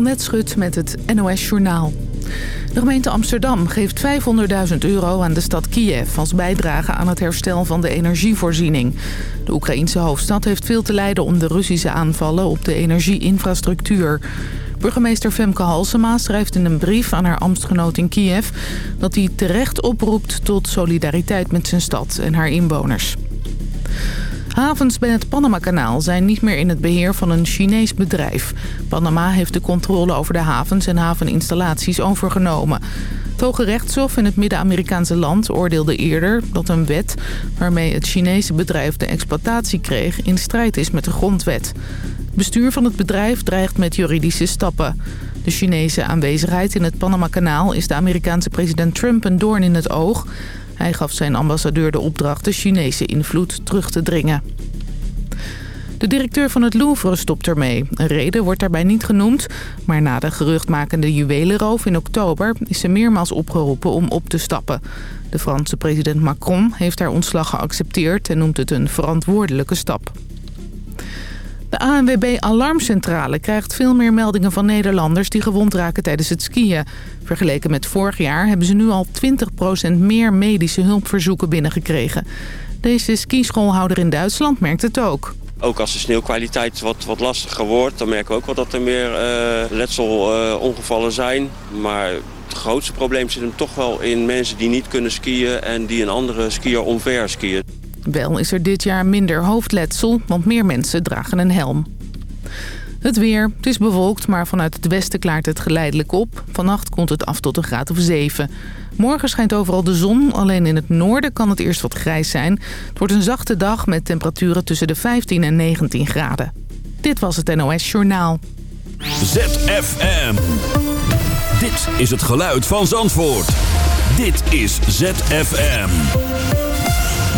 Annette Schut met het NOS Journaal. De gemeente Amsterdam geeft 500.000 euro aan de stad Kiev... als bijdrage aan het herstel van de energievoorziening. De Oekraïense hoofdstad heeft veel te lijden om de Russische aanvallen op de energieinfrastructuur. Burgemeester Femke Halsema schrijft in een brief aan haar ambtsgenoot in Kiev... dat hij terecht oproept tot solidariteit met zijn stad en haar inwoners. Havens bij het Panama-kanaal zijn niet meer in het beheer van een Chinees bedrijf. Panama heeft de controle over de havens en haveninstallaties overgenomen. Het Hoge Rechtshof in het Midden-Amerikaanse land oordeelde eerder dat een wet... waarmee het Chinese bedrijf de exploitatie kreeg in strijd is met de grondwet. Het bestuur van het bedrijf dreigt met juridische stappen. De Chinese aanwezigheid in het Panama-kanaal is de Amerikaanse president Trump een doorn in het oog... Hij gaf zijn ambassadeur de opdracht de Chinese invloed terug te dringen. De directeur van het Louvre stopt ermee. Een reden wordt daarbij niet genoemd. Maar na de geruchtmakende juwelenroof in oktober is ze meermaals opgeroepen om op te stappen. De Franse president Macron heeft haar ontslag geaccepteerd en noemt het een verantwoordelijke stap. De ANWB Alarmcentrale krijgt veel meer meldingen van Nederlanders die gewond raken tijdens het skiën. Vergeleken met vorig jaar hebben ze nu al 20% meer medische hulpverzoeken binnengekregen. Deze skischoolhouder in Duitsland merkt het ook. Ook als de sneeuwkwaliteit wat, wat lastiger wordt, dan merken we ook wel dat er meer uh, letselongevallen zijn. Maar het grootste probleem zit hem toch wel in mensen die niet kunnen skiën en die een andere skier omver skiën. Wel is er dit jaar minder hoofdletsel, want meer mensen dragen een helm. Het weer. Het is bewolkt, maar vanuit het westen klaart het geleidelijk op. Vannacht komt het af tot een graad of 7. Morgen schijnt overal de zon. Alleen in het noorden kan het eerst wat grijs zijn. Het wordt een zachte dag met temperaturen tussen de 15 en 19 graden. Dit was het NOS Journaal. ZFM. Dit is het geluid van Zandvoort. Dit is ZFM.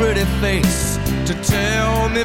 pretty face to tell me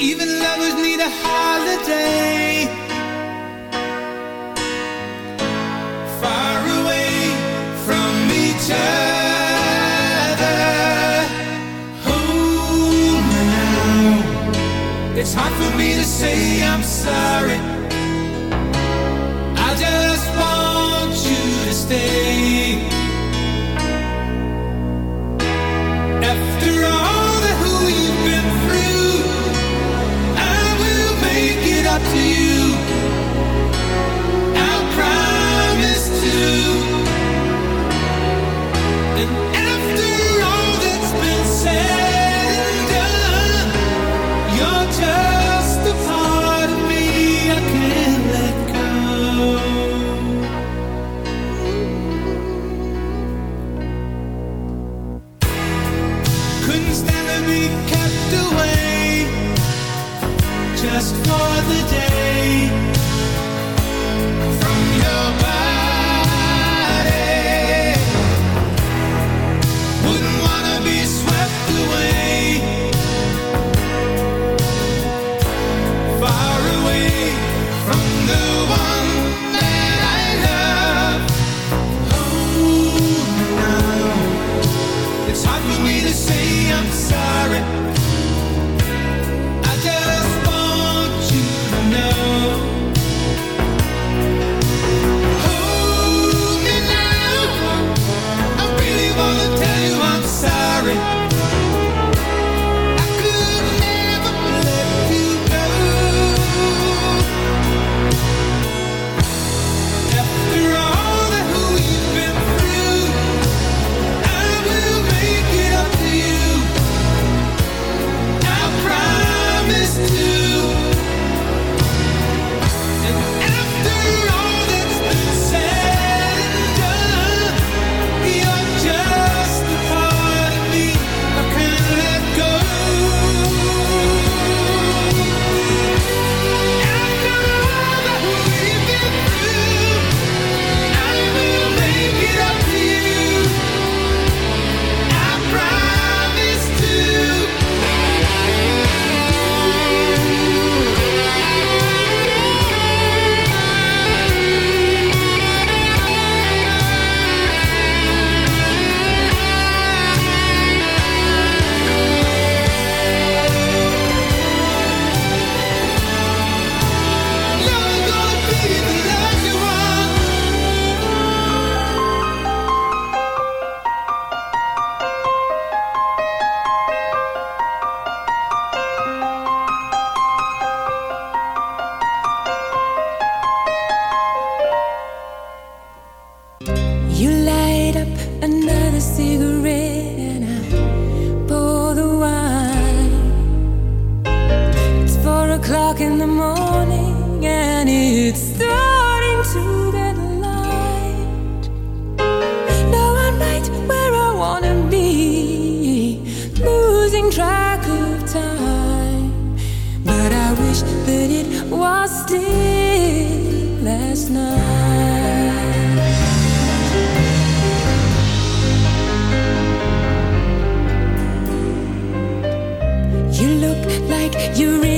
Even lovers need a holiday. Far away from each other. Oh, now it's hard for me to say I'm sorry. I just want you to stay. to you. look like you really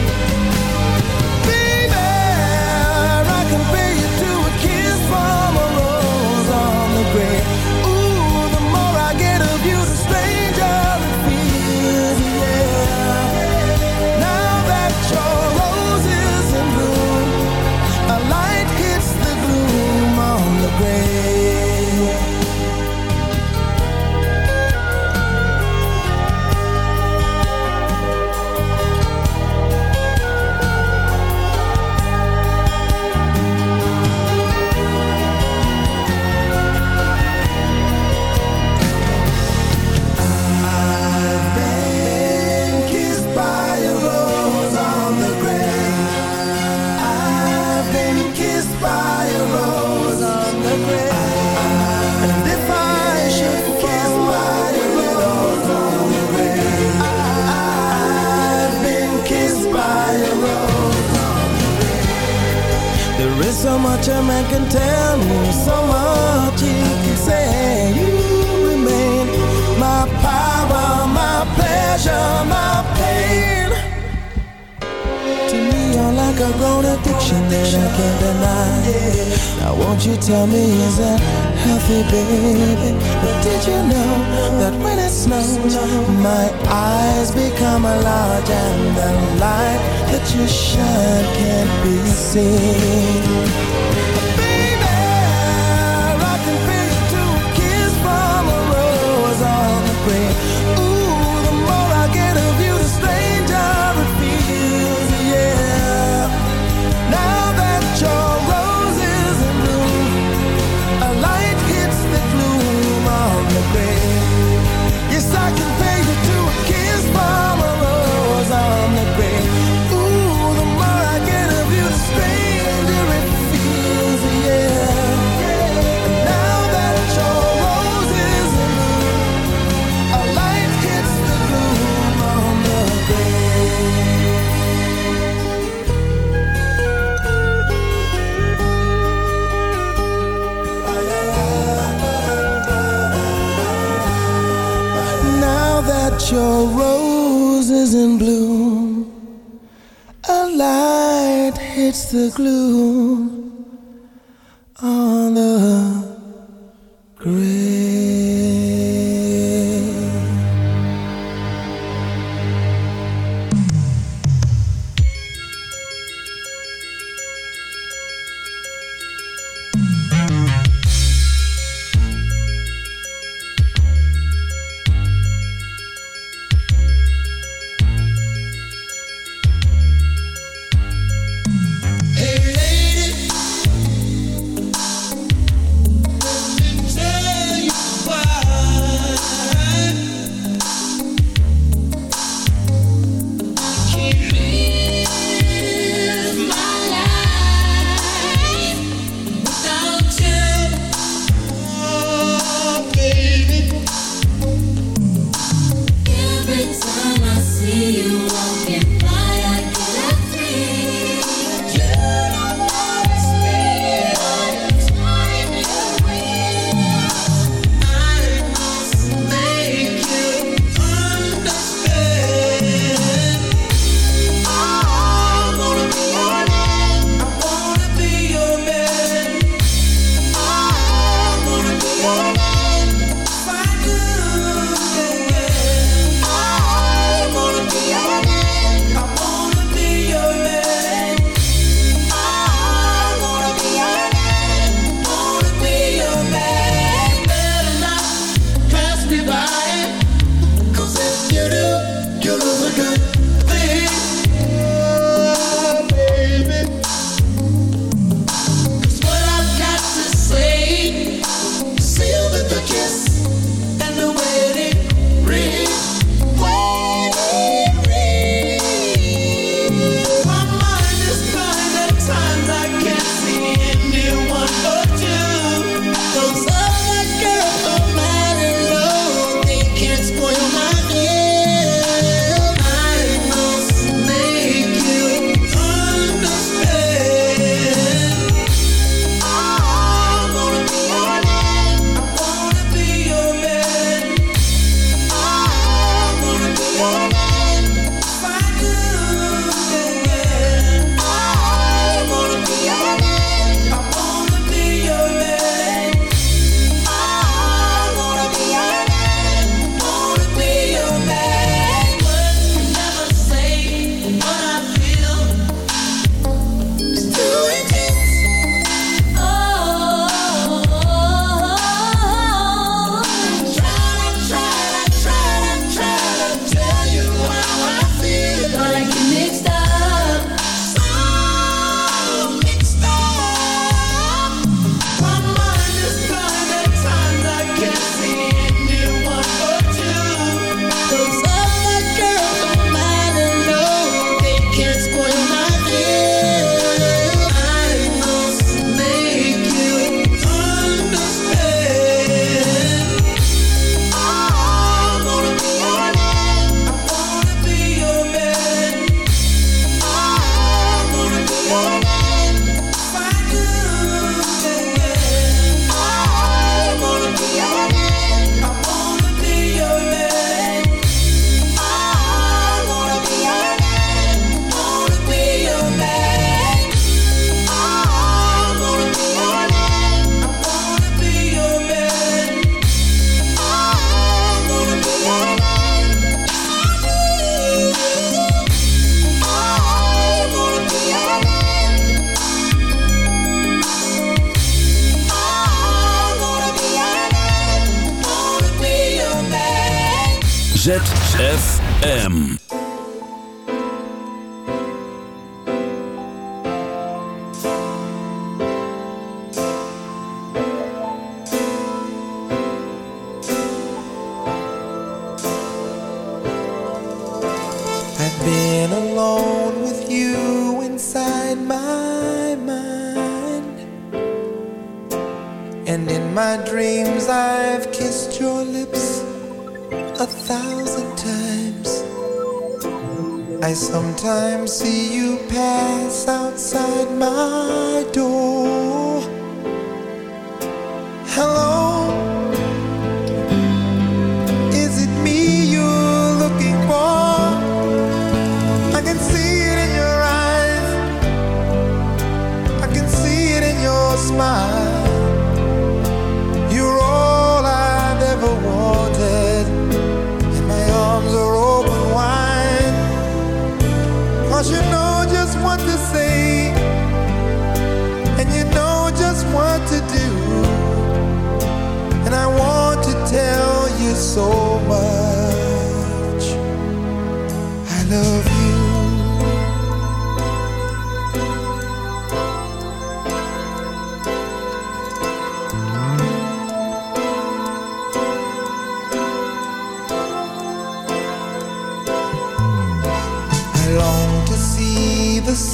your rose is in bloom. A light hits the gloom on the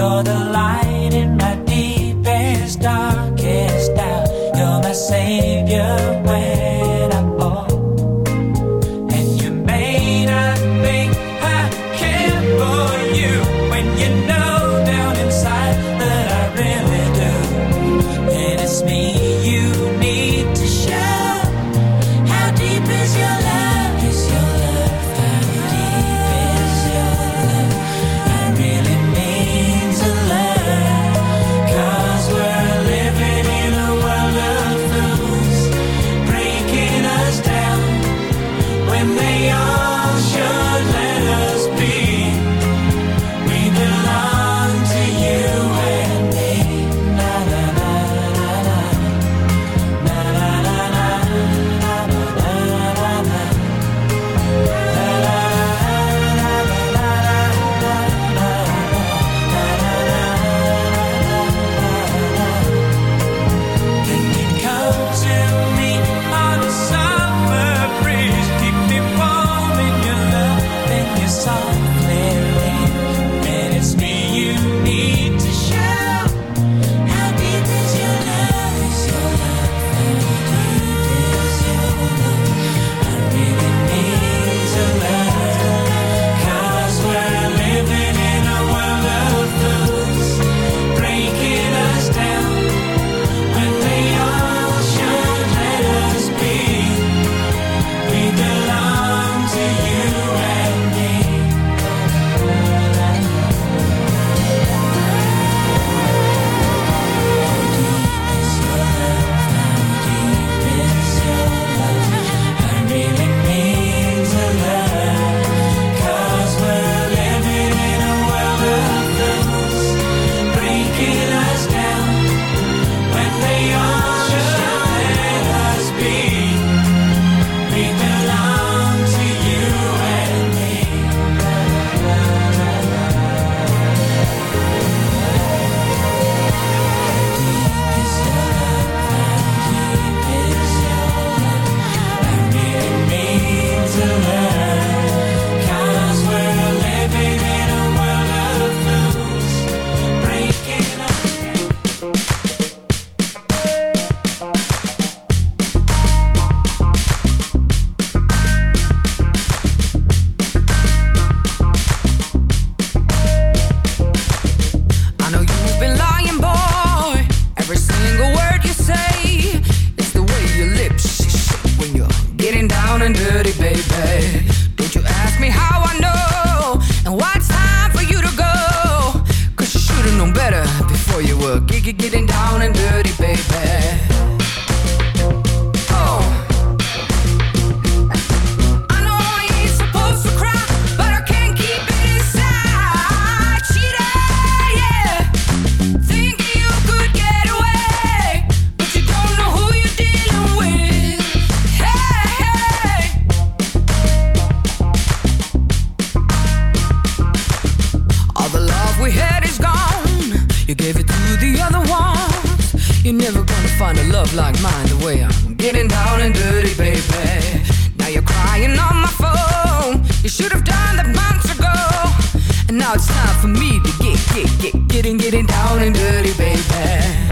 You're the light. Get, get, get, getting, getting down and dirty, baby.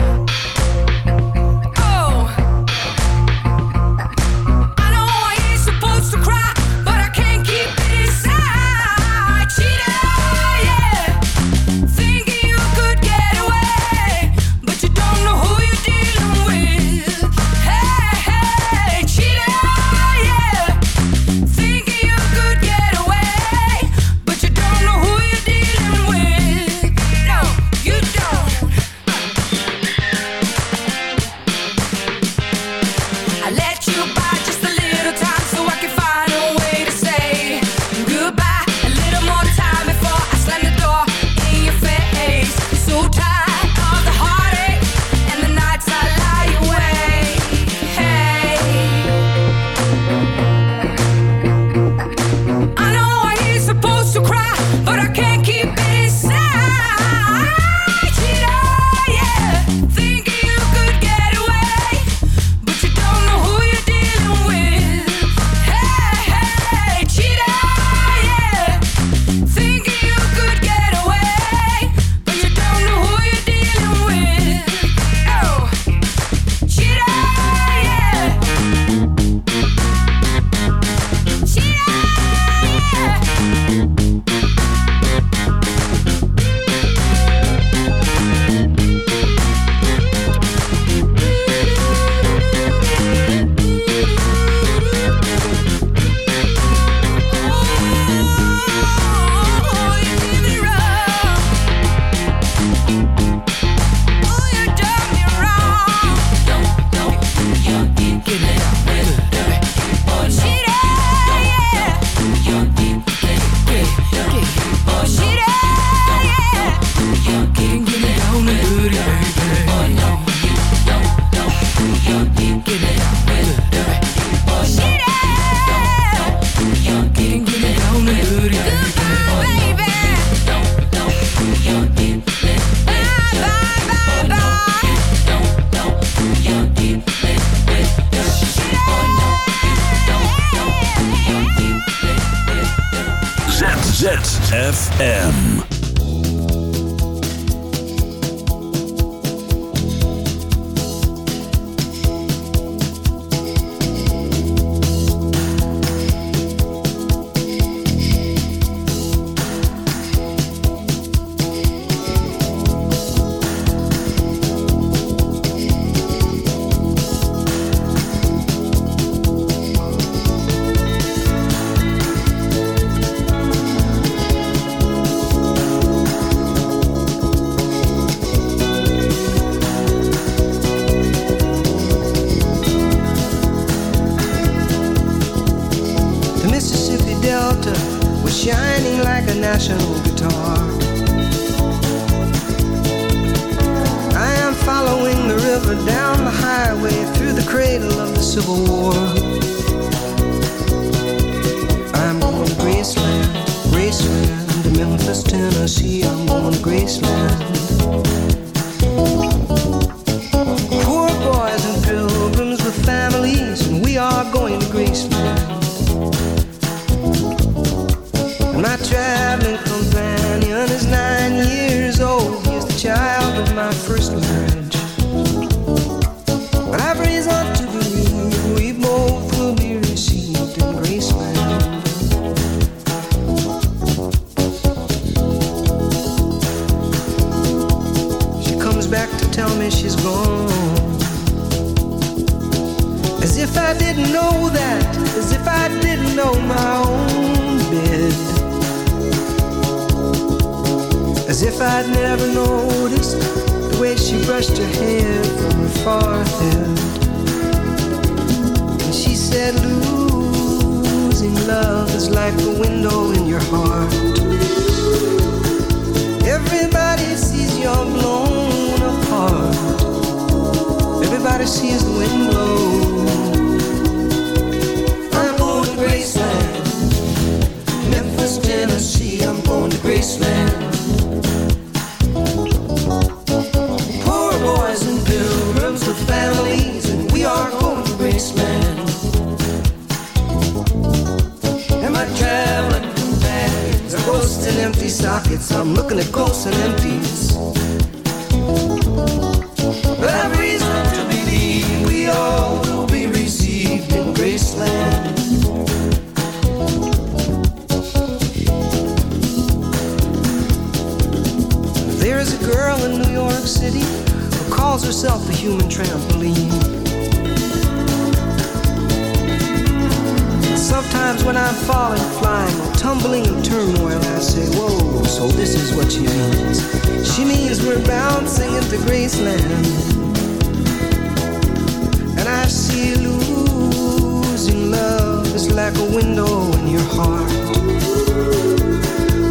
window in your heart.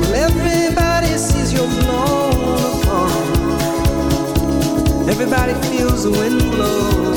Well, everybody sees you're blown apart. Everybody feels the wind blow.